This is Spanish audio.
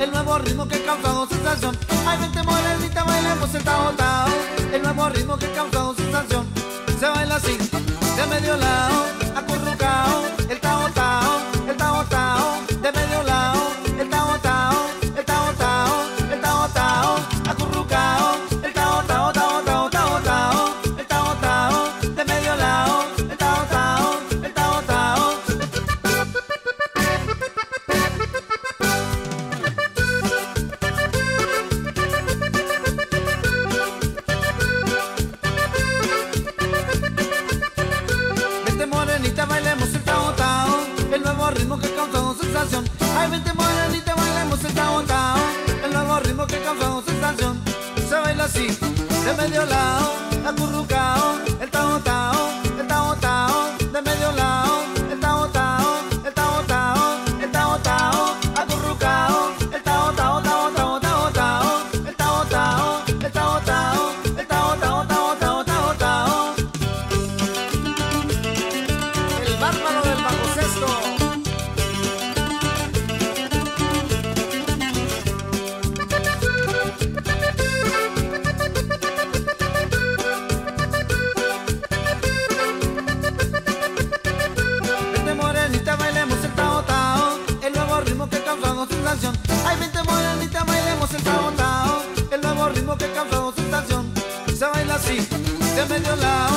el nuevo ritmo que ha causado sensación. Ay, vente morenita, bailemos el tao tao, el nuevo ritmo que ha causado sensación. Se baila así, de medio lado, ritmo que causado sensación. Ay, vente morenita, bailemos el tao El nuevo ritmo que causado sensación. Se baila así, de medio lado Acurrucao, ritmo que causado sensación. Ay, vente morenita, bailemos el tao tao, el nuevo ritmo que causado sensación. Se baila así, de medio lado,